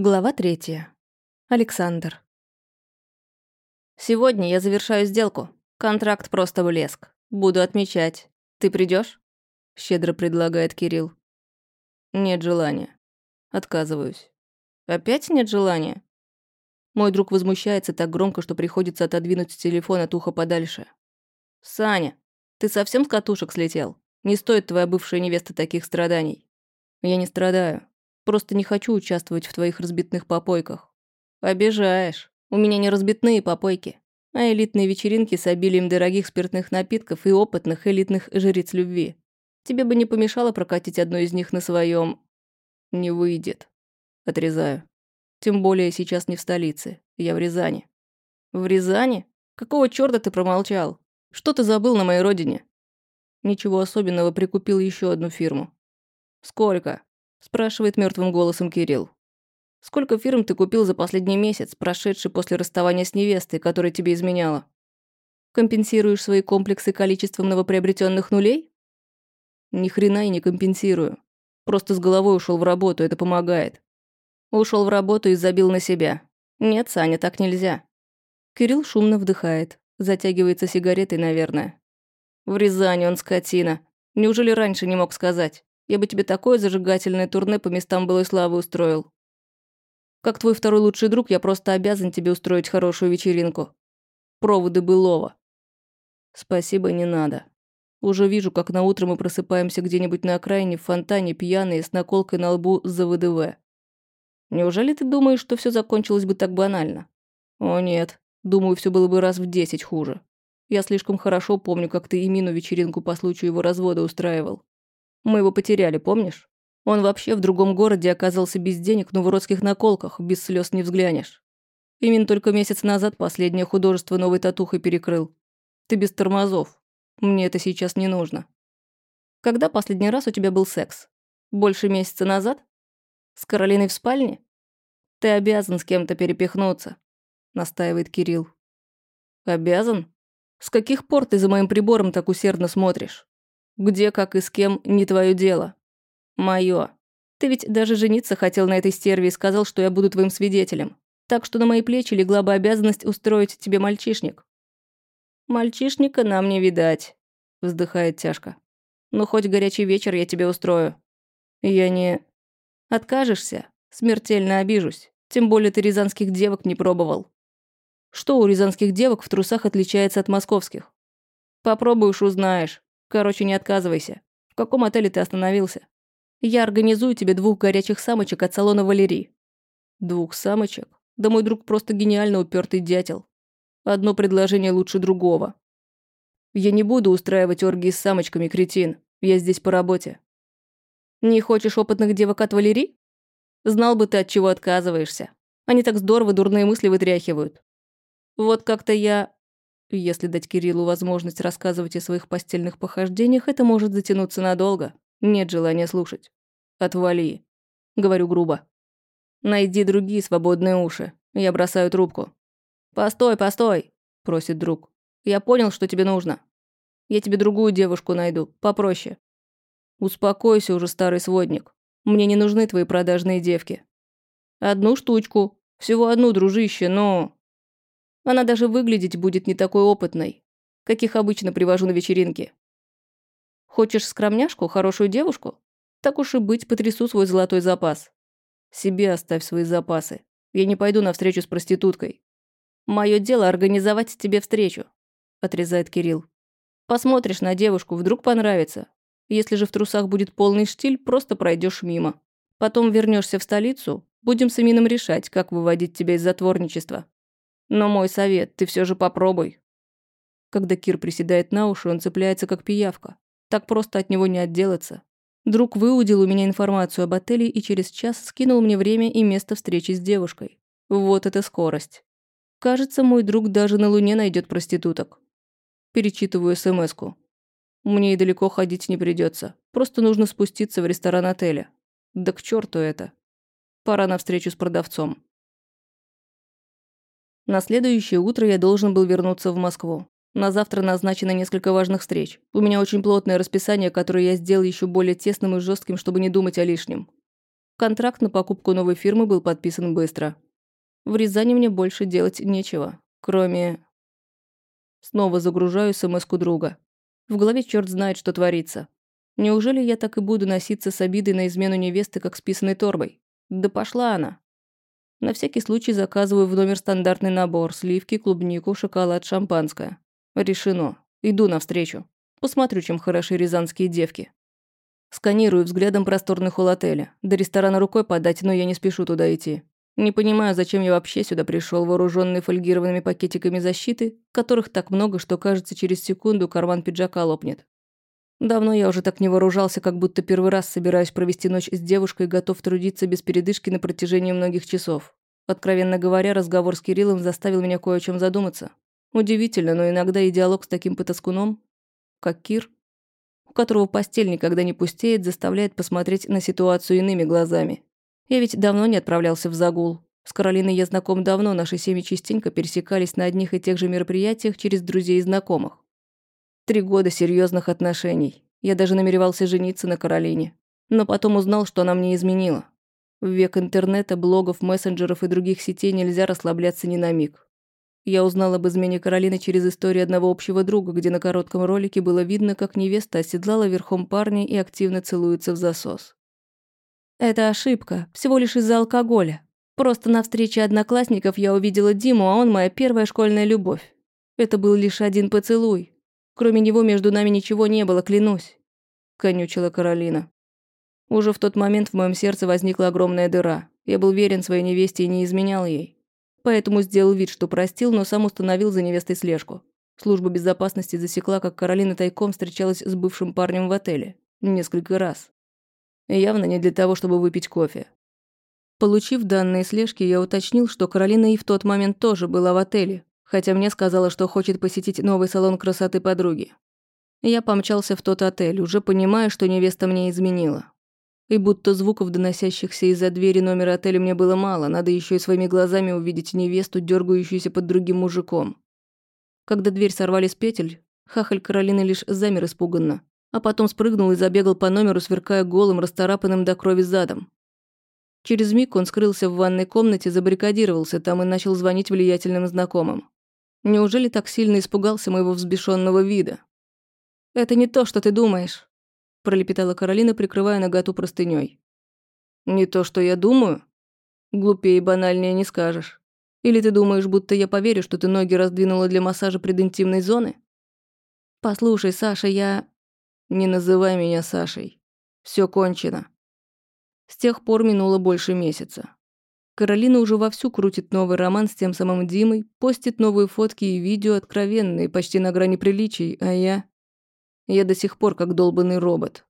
Глава третья. Александр. «Сегодня я завершаю сделку. Контракт просто блеск. Буду отмечать. Ты придешь? щедро предлагает Кирилл. «Нет желания. Отказываюсь». «Опять нет желания?» Мой друг возмущается так громко, что приходится отодвинуть телефон от уха подальше. «Саня, ты совсем с катушек слетел? Не стоит твоя бывшая невеста таких страданий». «Я не страдаю. Просто не хочу участвовать в твоих разбитных попойках. Обижаешь. У меня не разбитные попойки, а элитные вечеринки с обилием дорогих спиртных напитков и опытных элитных жриц любви. Тебе бы не помешало прокатить одну из них на своем. Не выйдет. Отрезаю. Тем более сейчас не в столице. Я в Рязани. В Рязани? Какого чёрта ты промолчал? Что ты забыл на моей родине? Ничего особенного, прикупил еще одну фирму. Сколько? Спрашивает мертвым голосом Кирилл. Сколько фирм ты купил за последний месяц, прошедший после расставания с невестой, которая тебе изменяла? Компенсируешь свои комплексы количеством новоприобретенных нулей? Ни хрена и не компенсирую. Просто с головой ушел в работу, это помогает. Ушел в работу и забил на себя. Нет, Саня, так нельзя. Кирилл шумно вдыхает. Затягивается сигаретой, наверное. В Рязани он скотина. Неужели раньше не мог сказать? Я бы тебе такое зажигательное турне по местам былой славы устроил. Как твой второй лучший друг, я просто обязан тебе устроить хорошую вечеринку. Проводы былого. Спасибо, не надо. Уже вижу, как на утро мы просыпаемся где-нибудь на окраине в фонтане, пьяные, с наколкой на лбу за ВДВ. Неужели ты думаешь, что все закончилось бы так банально? О нет, думаю, все было бы раз в десять хуже. Я слишком хорошо помню, как ты Имину вечеринку по случаю его развода устраивал. Мы его потеряли, помнишь? Он вообще в другом городе оказался без денег, но в уродских наколках, без слез не взглянешь. Именно только месяц назад последнее художество новой татухой перекрыл. Ты без тормозов. Мне это сейчас не нужно. Когда последний раз у тебя был секс? Больше месяца назад? С Каролиной в спальне? Ты обязан с кем-то перепихнуться, настаивает Кирилл. Обязан? С каких пор ты за моим прибором так усердно смотришь? Где, как и с кем, не твое дело. Мое. Ты ведь даже жениться хотел на этой стерве и сказал, что я буду твоим свидетелем. Так что на мои плечи легла бы обязанность устроить тебе мальчишник. Мальчишника нам не видать, вздыхает тяжко. Ну, хоть горячий вечер я тебе устрою. Я не... Откажешься? Смертельно обижусь. Тем более ты рязанских девок не пробовал. Что у рязанских девок в трусах отличается от московских? Попробуешь, узнаешь. Короче, не отказывайся. В каком отеле ты остановился? Я организую тебе двух горячих самочек от салона Валерий. Двух самочек? Да мой друг просто гениально упертый дятел. Одно предложение лучше другого. Я не буду устраивать оргии с самочками, кретин. Я здесь по работе. Не хочешь опытных девок от Валерий? Знал бы ты, от чего отказываешься. Они так здорово дурные мысли вытряхивают. Вот как-то я если дать Кириллу возможность рассказывать о своих постельных похождениях, это может затянуться надолго. Нет желания слушать. Отвали. Говорю грубо. Найди другие свободные уши. Я бросаю трубку. «Постой, постой!» – просит друг. «Я понял, что тебе нужно. Я тебе другую девушку найду, попроще». «Успокойся уже, старый сводник. Мне не нужны твои продажные девки». «Одну штучку. Всего одну, дружище, но...» Она даже выглядеть будет не такой опытной, каких обычно привожу на вечеринки. Хочешь скромняшку, хорошую девушку? Так уж и быть, потрясу свой золотой запас. Себе оставь свои запасы. Я не пойду на встречу с проституткой. Мое дело организовать тебе встречу, отрезает Кирилл. Посмотришь на девушку, вдруг понравится. Если же в трусах будет полный штиль, просто пройдешь мимо. Потом вернешься в столицу, будем с Амином решать, как выводить тебя из затворничества. Но мой совет, ты все же попробуй. Когда Кир приседает на уши, он цепляется как пиявка. Так просто от него не отделаться. Друг выудил у меня информацию об отеле и через час скинул мне время и место встречи с девушкой. Вот это скорость. Кажется, мой друг даже на Луне найдет проституток. Перечитываю смс-ку. Мне и далеко ходить не придется. Просто нужно спуститься в ресторан отеля. Да к черту это. Пора на встречу с продавцом. На следующее утро я должен был вернуться в Москву. На завтра назначено несколько важных встреч. У меня очень плотное расписание, которое я сделал еще более тесным и жестким, чтобы не думать о лишнем. Контракт на покупку новой фирмы был подписан быстро. В Рязани мне больше делать нечего, кроме... Снова загружаю смс друга. В голове черт знает, что творится. Неужели я так и буду носиться с обидой на измену невесты, как с писаной торбой? Да пошла она. На всякий случай заказываю в номер стандартный набор, сливки, клубнику, шоколад, шампанское. Решено. Иду навстречу. Посмотрю, чем хороши рязанские девки. Сканирую взглядом просторный холл отеля. До ресторана рукой подать, но я не спешу туда идти. Не понимаю, зачем я вообще сюда пришел, вооруженный фольгированными пакетиками защиты, которых так много, что, кажется, через секунду карман пиджака лопнет. Давно я уже так не вооружался, как будто первый раз собираюсь провести ночь с девушкой и готов трудиться без передышки на протяжении многих часов. Откровенно говоря, разговор с Кириллом заставил меня кое о чем задуматься. Удивительно, но иногда и диалог с таким потаскуном, как Кир, у которого постель никогда не пустеет, заставляет посмотреть на ситуацию иными глазами. Я ведь давно не отправлялся в загул. С Каролиной я знаком давно, наши семьи частенько пересекались на одних и тех же мероприятиях через друзей и знакомых. Три года серьезных отношений. Я даже намеревался жениться на Каролине. Но потом узнал, что она мне изменила. В век интернета, блогов, мессенджеров и других сетей нельзя расслабляться ни на миг. Я узнал об измене Каролины через историю одного общего друга, где на коротком ролике было видно, как невеста оседлала верхом парня и активно целуется в засос. Это ошибка, всего лишь из-за алкоголя. Просто на встрече одноклассников я увидела Диму, а он моя первая школьная любовь. Это был лишь один поцелуй, Кроме него между нами ничего не было, клянусь», — конючила Каролина. Уже в тот момент в моем сердце возникла огромная дыра. Я был верен своей невесте и не изменял ей. Поэтому сделал вид, что простил, но сам установил за невестой слежку. Служба безопасности засекла, как Каролина тайком встречалась с бывшим парнем в отеле. Несколько раз. Явно не для того, чтобы выпить кофе. Получив данные слежки, я уточнил, что Каролина и в тот момент тоже была в отеле, хотя мне сказала, что хочет посетить новый салон красоты подруги. Я помчался в тот отель, уже понимая, что невеста мне изменила. И будто звуков, доносящихся из-за двери номера отеля, мне было мало, надо еще и своими глазами увидеть невесту, дергающуюся под другим мужиком. Когда дверь сорвали с петель, хахаль Каролины лишь замер испуганно, а потом спрыгнул и забегал по номеру, сверкая голым, расторапанным до крови задом. Через миг он скрылся в ванной комнате, забаррикадировался там и начал звонить влиятельным знакомым. Неужели так сильно испугался моего взбешенного вида? «Это не то, что ты думаешь», – пролепетала Каролина, прикрывая наготу простыней. «Не то, что я думаю? Глупее и банальнее не скажешь. Или ты думаешь, будто я поверю, что ты ноги раздвинула для массажа прединтимной зоны? Послушай, Саша, я... Не называй меня Сашей. Все кончено. С тех пор минуло больше месяца. Каролина уже вовсю крутит новый роман с тем самым Димой, постит новые фотки и видео откровенные, почти на грани приличий, а я... Я до сих пор как долбанный робот.